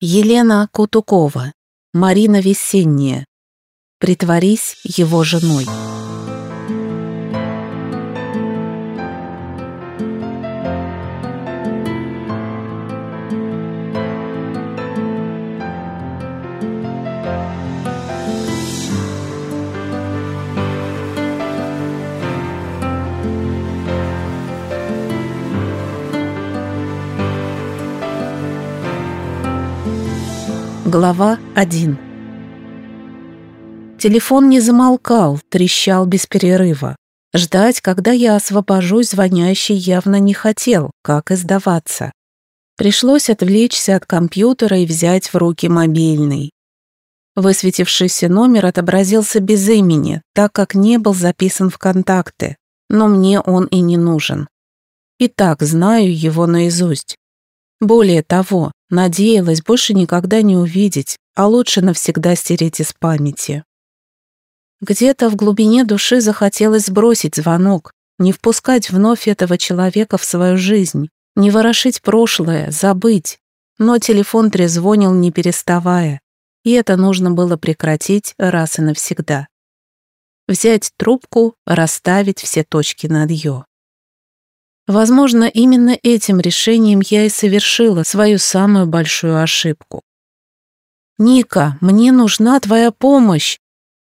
Елена Кутукова, Марина Весенняя. Притворись его женой. Глава 1 Телефон не замолкал, трещал без перерыва. Ждать, когда я освобожусь, звонящий явно не хотел, как и сдаваться. Пришлось отвлечься от компьютера и взять в руки мобильный. Высветившийся номер отобразился без имени, так как не был записан в контакты, но мне он и не нужен. И так знаю его наизусть. Более того, надеялась больше никогда не увидеть, а лучше навсегда стереть из памяти. Где-то в глубине души захотелось сбросить звонок, не впускать вновь этого человека в свою жизнь, не ворошить прошлое, забыть. Но телефон трезвонил не переставая, и это нужно было прекратить раз и навсегда. Взять трубку, расставить все точки над «ё». Возможно, именно этим решением я и совершила свою самую большую ошибку. «Ника, мне нужна твоя помощь!»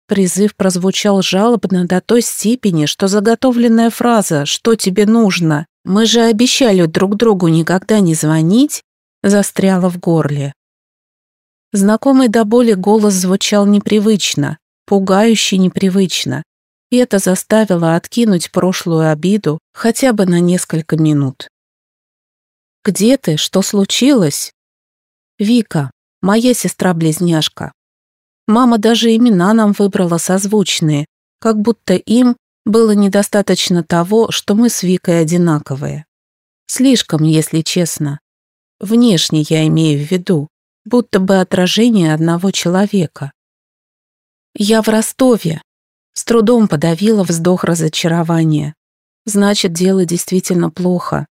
Призыв прозвучал жалобно до той степени, что заготовленная фраза «что тебе нужно?» «Мы же обещали друг другу никогда не звонить» застряла в горле. Знакомый до боли голос звучал непривычно, пугающе непривычно, и это заставило откинуть прошлую обиду хотя бы на несколько минут. «Где ты? Что случилось?» «Вика, моя сестра-близняшка. Мама даже имена нам выбрала созвучные, как будто им было недостаточно того, что мы с Викой одинаковые. Слишком, если честно. Внешне я имею в виду, будто бы отражение одного человека. Я в Ростове, с трудом подавила вздох разочарования. Значит, дело действительно плохо.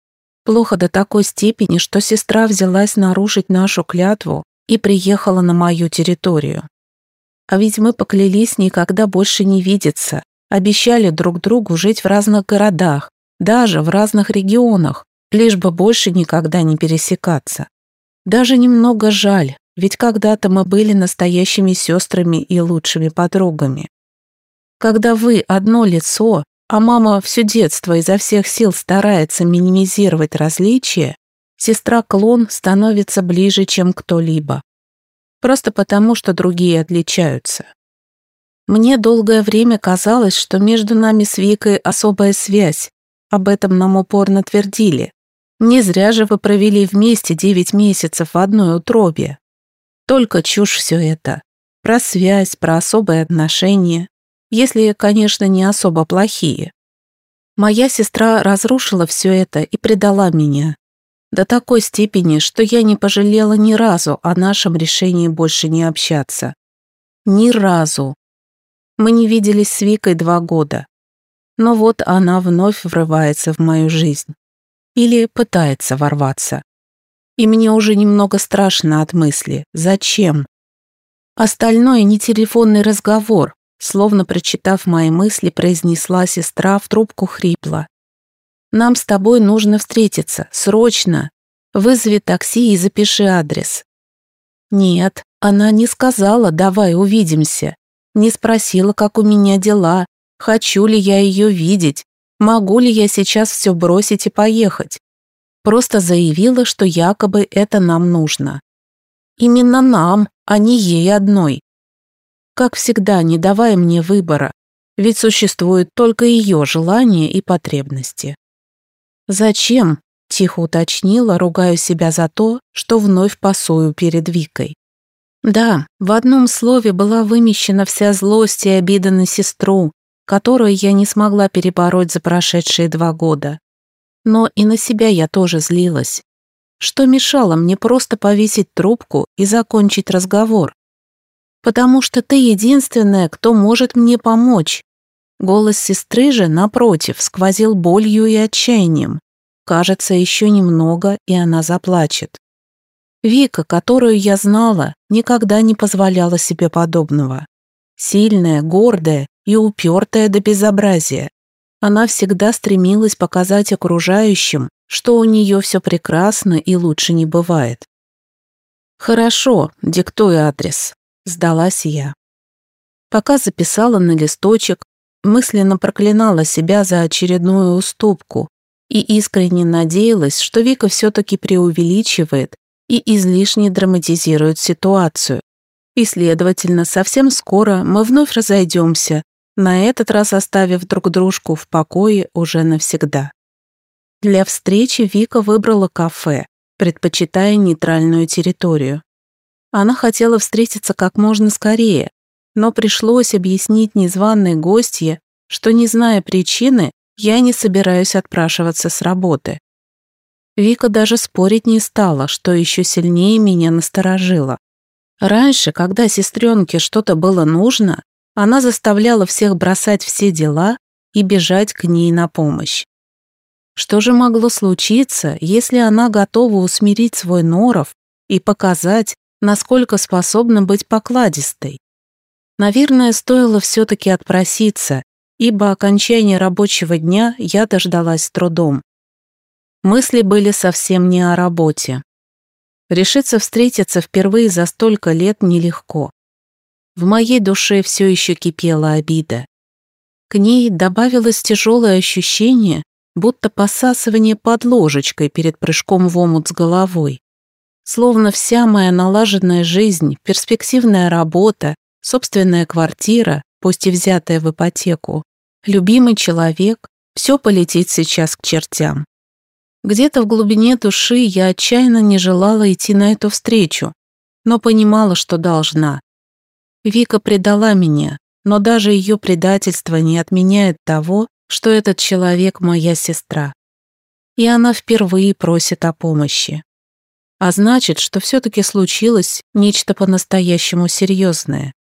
Плохо до такой степени, что сестра взялась нарушить нашу клятву и приехала на мою территорию. А ведь мы поклялись никогда больше не видеться, обещали друг другу жить в разных городах, даже в разных регионах, лишь бы больше никогда не пересекаться. Даже немного жаль, ведь когда-то мы были настоящими сестрами и лучшими подругами. Когда вы одно лицо, а мама все детство изо всех сил старается минимизировать различия, сестра-клон становится ближе, чем кто-либо. Просто потому, что другие отличаются. Мне долгое время казалось, что между нами с Викой особая связь. Об этом нам упорно твердили. Не зря же вы провели вместе девять месяцев в одной утробе. Только чушь все это. Про связь, про особые отношения если, конечно, не особо плохие. Моя сестра разрушила все это и предала меня. До такой степени, что я не пожалела ни разу о нашем решении больше не общаться. Ни разу. Мы не виделись с Викой два года. Но вот она вновь врывается в мою жизнь. Или пытается ворваться. И мне уже немного страшно от мысли. Зачем? Остальное не телефонный разговор, Словно прочитав мои мысли, произнесла сестра в трубку хрипло. «Нам с тобой нужно встретиться, срочно. Вызови такси и запиши адрес». Нет, она не сказала «давай увидимся», не спросила, как у меня дела, хочу ли я ее видеть, могу ли я сейчас все бросить и поехать. Просто заявила, что якобы это нам нужно. Именно нам, а не ей одной как всегда, не давая мне выбора, ведь существуют только ее желания и потребности. «Зачем?» – тихо уточнила, ругаю себя за то, что вновь пасую перед Викой. Да, в одном слове была вымещена вся злость и обида на сестру, которую я не смогла перебороть за прошедшие два года. Но и на себя я тоже злилась. Что мешало мне просто повесить трубку и закончить разговор? Потому что ты единственная, кто может мне помочь». Голос сестры же, напротив, сквозил болью и отчаянием. Кажется, еще немного, и она заплачет. Вика, которую я знала, никогда не позволяла себе подобного. Сильная, гордая и упертая до безобразия. Она всегда стремилась показать окружающим, что у нее все прекрасно и лучше не бывает. «Хорошо, диктуй адрес», — сдалась я. Пока записала на листочек, мысленно проклинала себя за очередную уступку и искренне надеялась, что Вика все-таки преувеличивает и излишне драматизирует ситуацию. И, следовательно, совсем скоро мы вновь разойдемся, на этот раз оставив друг дружку в покое уже навсегда. Для встречи Вика выбрала кафе, предпочитая нейтральную территорию. Она хотела встретиться как можно скорее, но пришлось объяснить незваной гостье, что, не зная причины, я не собираюсь отпрашиваться с работы. Вика даже спорить не стала, что еще сильнее меня насторожило. Раньше, когда сестренке что-то было нужно, она заставляла всех бросать все дела и бежать к ней на помощь. Что же могло случиться, если она готова усмирить свой норов и показать, насколько способна быть покладистой? Наверное, стоило все-таки отпроситься, ибо окончание рабочего дня я дождалась с трудом. Мысли были совсем не о работе. Решиться встретиться впервые за столько лет нелегко. В моей душе все еще кипела обида. К ней добавилось тяжелое ощущение, будто посасывание под ложечкой перед прыжком в омут с головой. Словно вся моя налаженная жизнь, перспективная работа, собственная квартира, пусть и взятая в ипотеку, любимый человек, все полетит сейчас к чертям. Где-то в глубине души я отчаянно не желала идти на эту встречу, но понимала, что должна. Вика предала меня, но даже ее предательство не отменяет того, что этот человек моя сестра. И она впервые просит о помощи. А значит, что все-таки случилось нечто по-настоящему серьезное.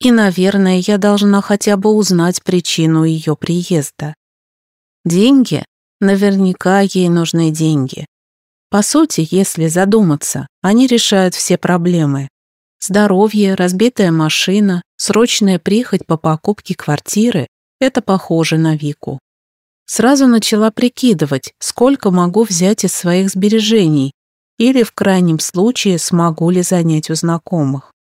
И, наверное, я должна хотя бы узнать причину ее приезда. Деньги? Наверняка ей нужны деньги. По сути, если задуматься, они решают все проблемы. Здоровье, разбитая машина, срочная прихоть по покупке квартиры – это похоже на Вику. Сразу начала прикидывать, сколько могу взять из своих сбережений или, в крайнем случае, смогу ли занять у знакомых.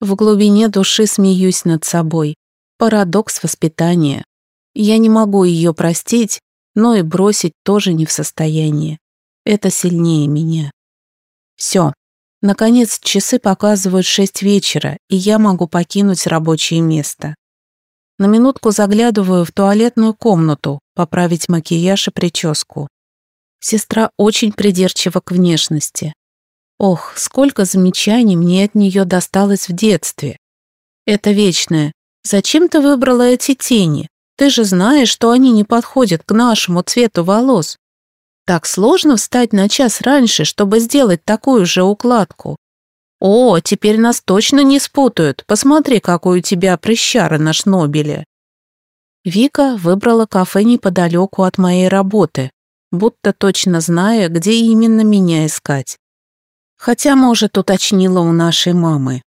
В глубине души смеюсь над собой. Парадокс воспитания. Я не могу ее простить, но и бросить тоже не в состоянии. Это сильнее меня. Все, Наконец, часы показывают шесть вечера, и я могу покинуть рабочее место. На минутку заглядываю в туалетную комнату, поправить макияж и прическу. Сестра очень придирчива к внешности. Ох, сколько замечаний мне от нее досталось в детстве. Это вечное. Зачем ты выбрала эти тени? Ты же знаешь, что они не подходят к нашему цвету волос. Так сложно встать на час раньше, чтобы сделать такую же укладку. О, теперь нас точно не спутают. Посмотри, какой у тебя прыщара на шнобеле. Вика выбрала кафе неподалеку от моей работы, будто точно зная, где именно меня искать. Хотя, может, уточнила у нашей мамы.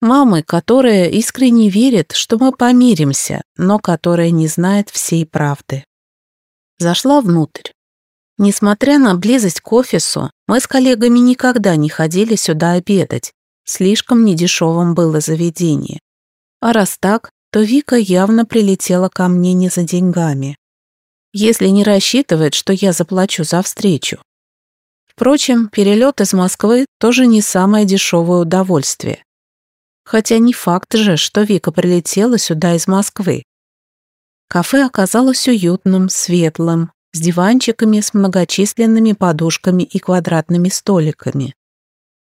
Мамы, которая искренне верит, что мы помиримся, но которая не знает всей правды. Зашла внутрь. Несмотря на близость к офису, мы с коллегами никогда не ходили сюда обедать. Слишком недешевым было заведение. А раз так, то Вика явно прилетела ко мне не за деньгами. Если не рассчитывает, что я заплачу за встречу. Впрочем, перелет из Москвы тоже не самое дешевое удовольствие. Хотя не факт же, что Вика прилетела сюда из Москвы. Кафе оказалось уютным, светлым, с диванчиками с многочисленными подушками и квадратными столиками.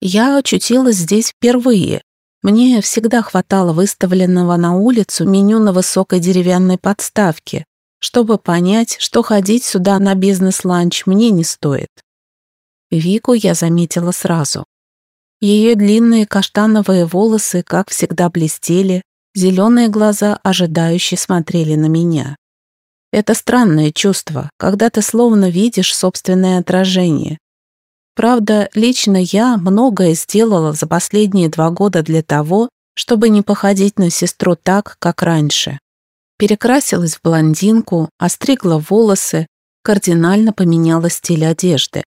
Я очутилась здесь впервые. Мне всегда хватало выставленного на улицу меню на высокой деревянной подставке, чтобы понять, что ходить сюда на бизнес-ланч мне не стоит. Вику я заметила сразу. Ее длинные каштановые волосы, как всегда, блестели, зеленые глаза ожидающе смотрели на меня. Это странное чувство, когда ты словно видишь собственное отражение. Правда, лично я многое сделала за последние два года для того, чтобы не походить на сестру так, как раньше. Перекрасилась в блондинку, остригла волосы, кардинально поменяла стиль одежды.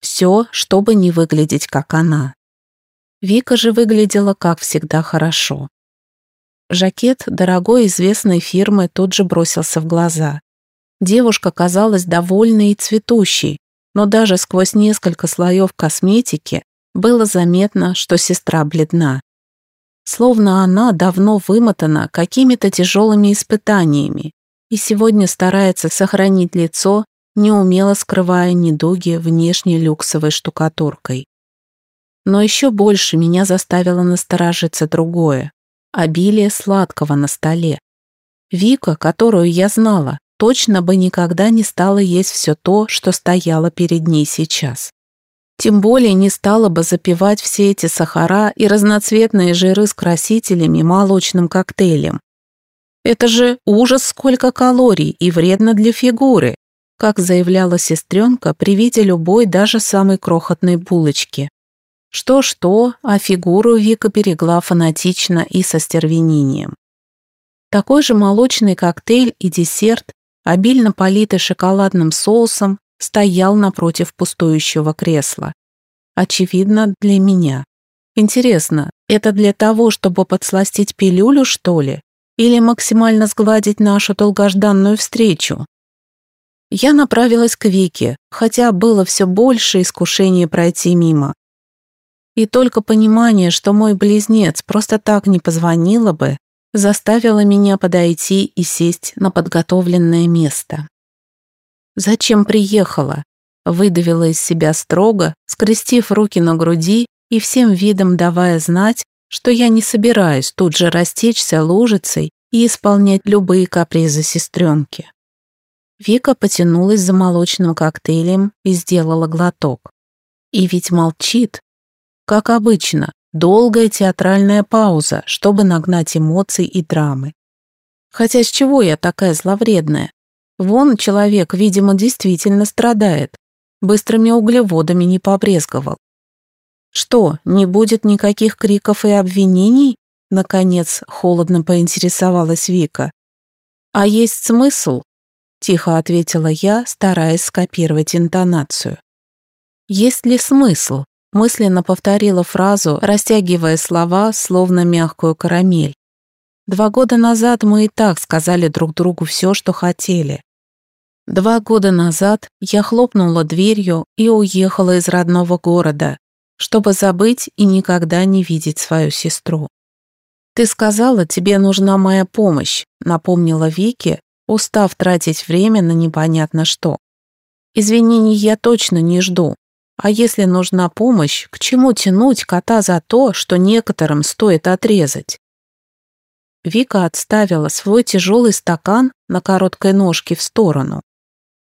Все, чтобы не выглядеть как она. Вика же выглядела, как всегда, хорошо. Жакет дорогой известной фирмы тут же бросился в глаза. Девушка казалась довольной и цветущей, но даже сквозь несколько слоев косметики было заметно, что сестра бледна. Словно она давно вымотана какими-то тяжелыми испытаниями и сегодня старается сохранить лицо, неумело скрывая недуги внешней люксовой штукатуркой. Но еще больше меня заставило насторожиться другое – обилие сладкого на столе. Вика, которую я знала, точно бы никогда не стала есть все то, что стояло перед ней сейчас. Тем более не стала бы запивать все эти сахара и разноцветные жиры с красителями молочным коктейлем. Это же ужас сколько калорий и вредно для фигуры, как заявляла сестренка при виде любой даже самой крохотной булочки. Что-что, а фигуру Вика берегла фанатично и со стервенением. Такой же молочный коктейль и десерт обильно политый шоколадным соусом, стоял напротив пустующего кресла. Очевидно, для меня. Интересно, это для того, чтобы подсластить пилюлю, что ли? Или максимально сгладить нашу долгожданную встречу? Я направилась к Вике, хотя было все больше искушения пройти мимо. И только понимание, что мой близнец просто так не позвонила бы, заставила меня подойти и сесть на подготовленное место. «Зачем приехала?» выдавила из себя строго, скрестив руки на груди и всем видом давая знать, что я не собираюсь тут же растечься лужицей и исполнять любые капризы сестренки. Вика потянулась за молочным коктейлем и сделала глоток. И ведь молчит. Как обычно, Долгая театральная пауза, чтобы нагнать эмоций и драмы. Хотя с чего я такая зловредная? Вон человек, видимо, действительно страдает. Быстрыми углеводами не побрезговал. Что, не будет никаких криков и обвинений? Наконец, холодно поинтересовалась Вика. А есть смысл? Тихо ответила я, стараясь скопировать интонацию. Есть ли смысл? Мысленно повторила фразу, растягивая слова, словно мягкую карамель. Два года назад мы и так сказали друг другу все, что хотели. Два года назад я хлопнула дверью и уехала из родного города, чтобы забыть и никогда не видеть свою сестру. «Ты сказала, тебе нужна моя помощь», — напомнила Вике, устав тратить время на непонятно что. «Извинений я точно не жду, а если нужна помощь, к чему тянуть кота за то, что некоторым стоит отрезать? Вика отставила свой тяжелый стакан на короткой ножке в сторону.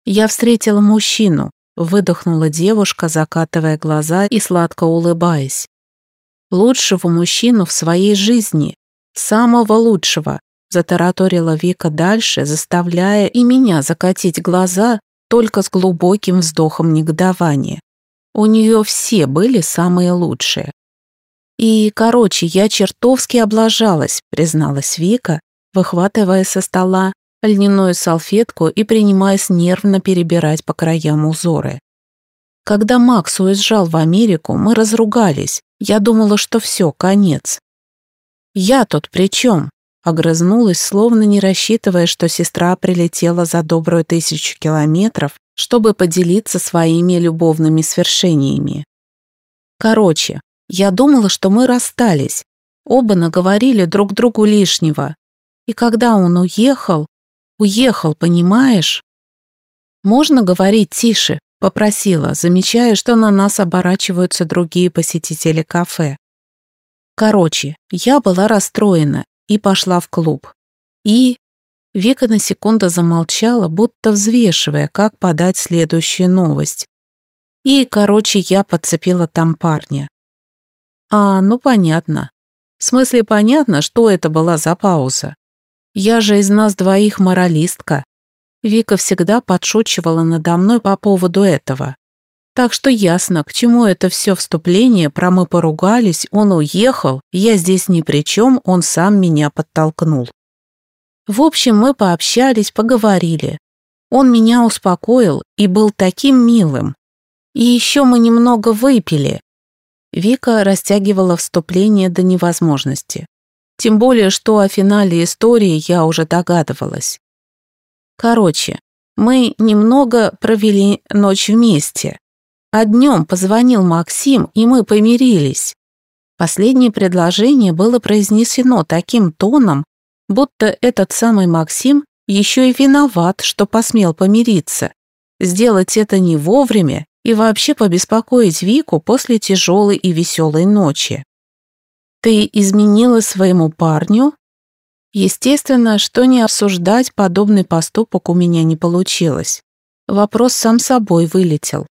«Я встретила мужчину», — выдохнула девушка, закатывая глаза и сладко улыбаясь. «Лучшего мужчину в своей жизни, самого лучшего», — затараторила Вика дальше, заставляя и меня закатить глаза только с глубоким вздохом негодования. У нее все были самые лучшие. И, короче, я чертовски облажалась, призналась Вика, выхватывая со стола льняную салфетку и принимаясь нервно перебирать по краям узоры. Когда Макс уезжал в Америку, мы разругались. Я думала, что все, конец. «Я тут при чем?» Огрызнулась, словно не рассчитывая, что сестра прилетела за добрую тысячу километров чтобы поделиться своими любовными свершениями. Короче, я думала, что мы расстались. Оба наговорили друг другу лишнего. И когда он уехал, уехал, понимаешь? Можно говорить тише, попросила, замечая, что на нас оборачиваются другие посетители кафе. Короче, я была расстроена и пошла в клуб. И Вика на секунду замолчала, будто взвешивая, как подать следующую новость. И, короче, я подцепила там парня. А, ну понятно. В смысле понятно, что это была за пауза. Я же из нас двоих моралистка. Вика всегда подшучивала надо мной по поводу этого. Так что ясно, к чему это все вступление, про мы поругались, он уехал, я здесь ни при чем, он сам меня подтолкнул. В общем, мы пообщались, поговорили. Он меня успокоил и был таким милым. И еще мы немного выпили. Вика растягивала вступление до невозможности. Тем более, что о финале истории я уже догадывалась. Короче, мы немного провели ночь вместе. А днем позвонил Максим, и мы помирились. Последнее предложение было произнесено таким тоном, будто этот самый Максим еще и виноват, что посмел помириться. Сделать это не вовремя и вообще побеспокоить Вику после тяжелой и веселой ночи. «Ты изменила своему парню?» Естественно, что не обсуждать подобный поступок у меня не получилось. Вопрос сам собой вылетел.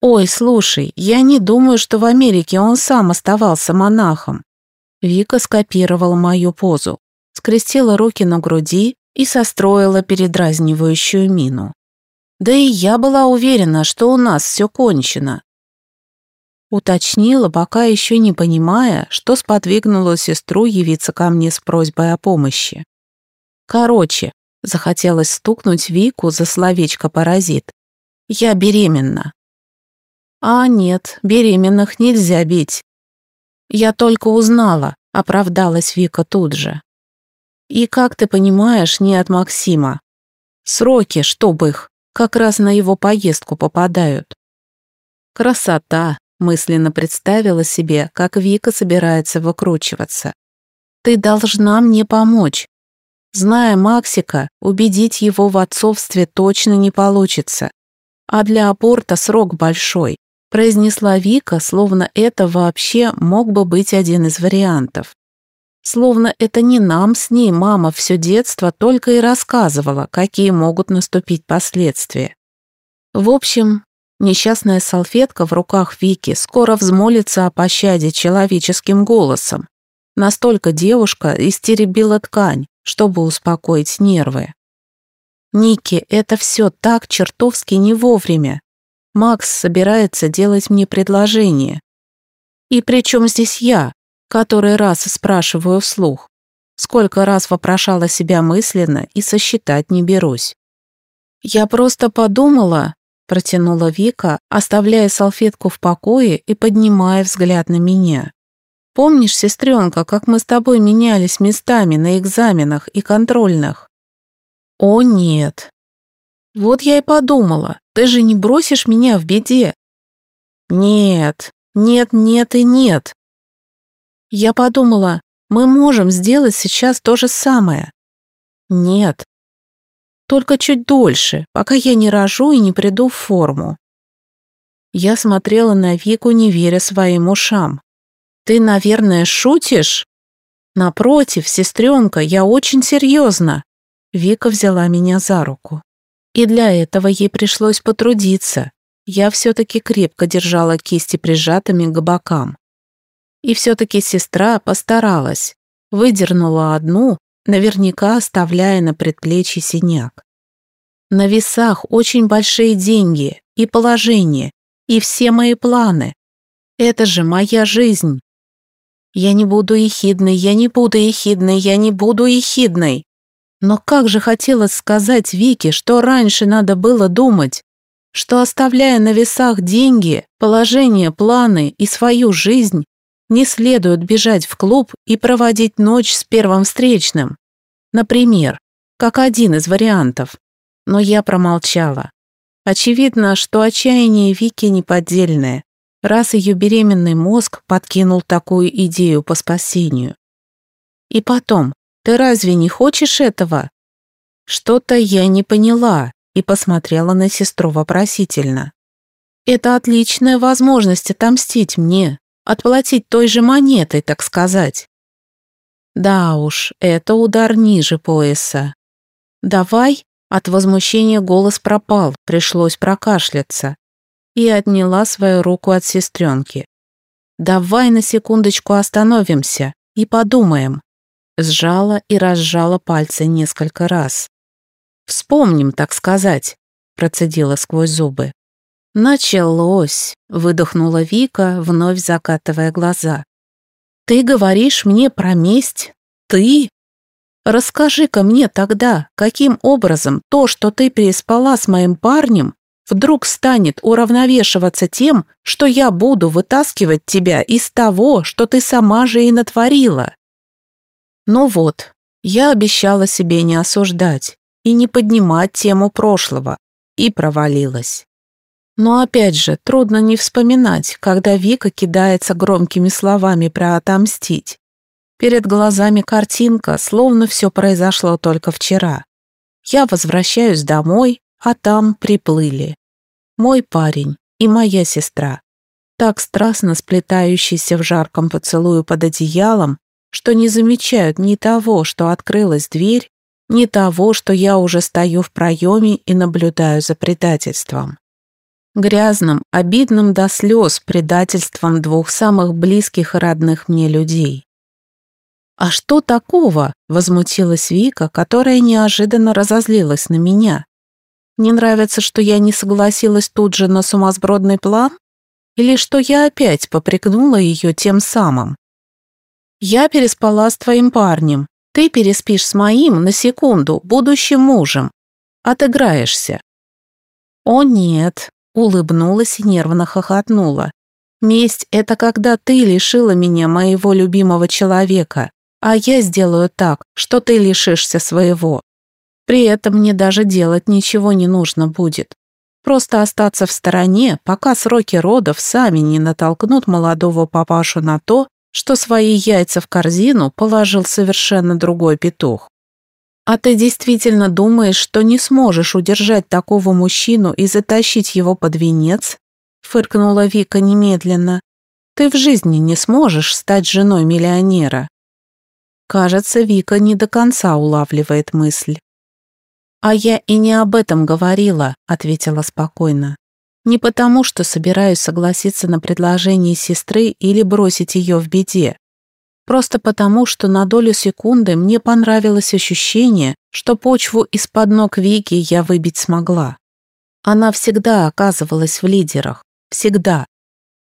«Ой, слушай, я не думаю, что в Америке он сам оставался монахом». Вика скопировала мою позу, скрестила руки на груди и состроила передразнивающую мину. Да и я была уверена, что у нас все кончено. Уточнила, пока еще не понимая, что сподвигнуло сестру явиться ко мне с просьбой о помощи. Короче, захотелось стукнуть Вику за словечко «паразит». Я беременна. «А нет, беременных нельзя бить». «Я только узнала», — оправдалась Вика тут же. «И, как ты понимаешь, не от Максима. Сроки, чтоб их, как раз на его поездку попадают». «Красота», — мысленно представила себе, как Вика собирается выкручиваться. «Ты должна мне помочь. Зная Максика, убедить его в отцовстве точно не получится. А для аборта срок большой произнесла Вика, словно это вообще мог бы быть один из вариантов. Словно это не нам с ней мама все детство только и рассказывала, какие могут наступить последствия. В общем, несчастная салфетка в руках Вики скоро взмолится о пощаде человеческим голосом. Настолько девушка истеребила ткань, чтобы успокоить нервы. «Ники, это все так чертовски не вовремя. Макс собирается делать мне предложение. И при чем здесь я, который раз спрашиваю вслух? Сколько раз вопрошала себя мысленно и сосчитать не берусь. «Я просто подумала», — протянула Вика, оставляя салфетку в покое и поднимая взгляд на меня. «Помнишь, сестренка, как мы с тобой менялись местами на экзаменах и контрольных?» «О, нет, вот я и подумала, ты же не бросишь меня в беде. Нет, нет, нет и нет. Я подумала, мы можем сделать сейчас то же самое. Нет. Только чуть дольше, пока я не рожу и не приду в форму. Я смотрела на Вику, не веря своим ушам. Ты, наверное, шутишь? Напротив, сестренка, я очень серьезно. Вика взяла меня за руку. И для этого ей пришлось потрудиться. Я все-таки крепко держала кисти прижатыми к бокам. И все-таки сестра постаралась. Выдернула одну, наверняка оставляя на предплечье синяк. На весах очень большие деньги и положение, и все мои планы. Это же моя жизнь. Я не буду ехидной, я не буду ехидной, я не буду ехидной. Но как же хотелось сказать Вике, что раньше надо было думать, что, оставляя на весах деньги, положение, планы и свою жизнь, не следует бежать в клуб и проводить ночь с первым встречным. Например, как один из вариантов. Но я промолчала. Очевидно, что отчаяние Вики неподдельное, раз ее беременный мозг подкинул такую идею по спасению. И потом, ты разве не хочешь этого?» Что-то я не поняла и посмотрела на сестру вопросительно. «Это отличная возможность отомстить мне, отплатить той же монетой, так сказать». «Да уж, это удар ниже пояса». «Давай?» От возмущения голос пропал, пришлось прокашляться. И отняла свою руку от сестренки. «Давай на секундочку остановимся и подумаем, сжала и разжала пальцы несколько раз. «Вспомним, так сказать», — процедила сквозь зубы. «Началось», — выдохнула Вика, вновь закатывая глаза. «Ты говоришь мне про месть? Ты? Расскажи-ка мне тогда, каким образом то, что ты переспала с моим парнем, вдруг станет уравновешиваться тем, что я буду вытаскивать тебя из того, что ты сама же и натворила?» Ну вот, я обещала себе не осуждать и не поднимать тему прошлого, и провалилась. Но опять же, трудно не вспоминать, когда Вика кидается громкими словами про отомстить. Перед глазами картинка, словно все произошло только вчера. Я возвращаюсь домой, а там приплыли. Мой парень и моя сестра, так страстно сплетающиеся в жарком поцелую под одеялом, что не замечают ни того, что открылась дверь, ни того, что я уже стою в проеме и наблюдаю за предательством грязным, обидным до слез предательством двух самых близких и родных мне людей. «А что такого?» – возмутилась Вика, которая неожиданно разозлилась на меня. «Не нравится, что я не согласилась тут же на сумасбродный план? Или что я опять попрекнула ее тем самым? Я переспала с твоим парнем, ты переспишь с моим на секунду, будущим мужем. Отыграешься». «О нет, Улыбнулась и нервно хохотнула. «Месть — это когда ты лишила меня моего любимого человека, а я сделаю так, что ты лишишься своего. При этом мне даже делать ничего не нужно будет. Просто остаться в стороне, пока сроки родов сами не натолкнут молодого папашу на то, что свои яйца в корзину положил совершенно другой петух. «А ты действительно думаешь, что не сможешь удержать такого мужчину и затащить его под венец?» фыркнула Вика немедленно. «Ты в жизни не сможешь стать женой миллионера». Кажется, Вика не до конца улавливает мысль. «А я и не об этом говорила», — ответила спокойно. «Не потому, что собираюсь согласиться на предложение сестры или бросить ее в беде. Просто потому, что на долю секунды мне понравилось ощущение, что почву из-под ног Вики я выбить смогла. Она всегда оказывалась в лидерах. Всегда.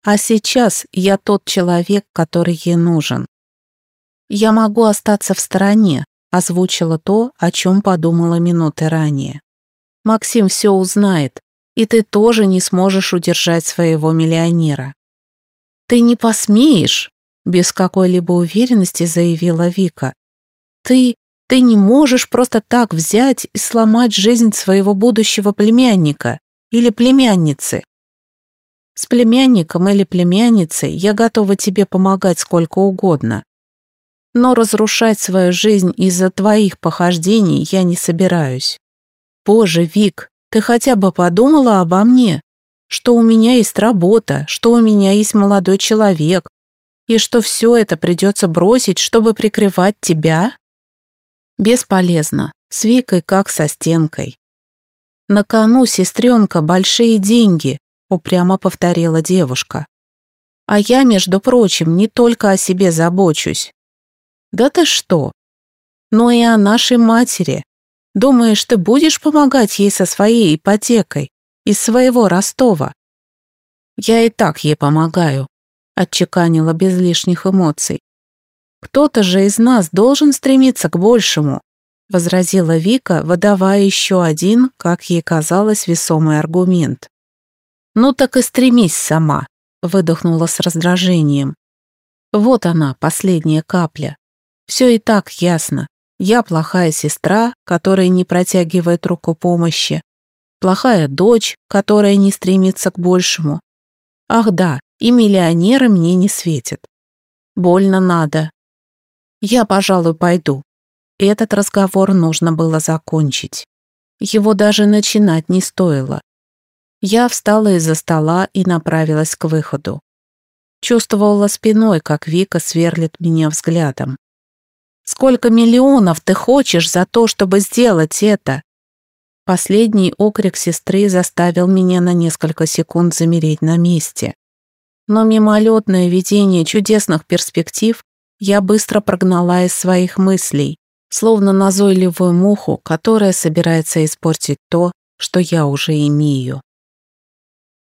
А сейчас я тот человек, который ей нужен. «Я могу остаться в стороне», озвучила то, о чем подумала минуты ранее. «Максим все узнает, и ты тоже не сможешь удержать своего миллионера». «Ты не посмеешь!» Без какой-либо уверенности заявила Вика. «Ты... ты не можешь просто так взять и сломать жизнь своего будущего племянника или племянницы. С племянником или племянницей я готова тебе помогать сколько угодно. Но разрушать свою жизнь из-за твоих похождений я не собираюсь. Боже, Вик, ты хотя бы подумала обо мне? Что у меня есть работа, что у меня есть молодой человек, и что все это придется бросить, чтобы прикрывать тебя? Бесполезно. С Викой как со стенкой. На кону, сестренка, большие деньги, упрямо повторила девушка. А я, между прочим, не только о себе забочусь. Да ты что? Но и о нашей матери. Думаешь, ты будешь помогать ей со своей ипотекой из своего Ростова? Я и так ей помогаю, отчеканила без лишних эмоций. «Кто-то же из нас должен стремиться к большему», возразила Вика, выдавая еще один, как ей казалось, весомый аргумент. «Ну так и стремись сама», выдохнула с раздражением. «Вот она, последняя капля. Все и так ясно. Я плохая сестра, которая не протягивает руку помощи, плохая дочь, которая не стремится к большему. Ах да, и миллионеры мне не светят. Больно надо. Я, пожалуй, пойду. Этот разговор нужно было закончить. Его даже начинать не стоило. Я встала из-за стола и направилась к выходу. Чувствовала спиной, как Вика сверлит меня взглядом. «Сколько миллионов ты хочешь за то, чтобы сделать это?» Последний окрик сестры заставил меня на несколько секунд замереть на месте но мимолетное видение чудесных перспектив я быстро прогнала из своих мыслей, словно назойливую муху, которая собирается испортить то, что я уже имею.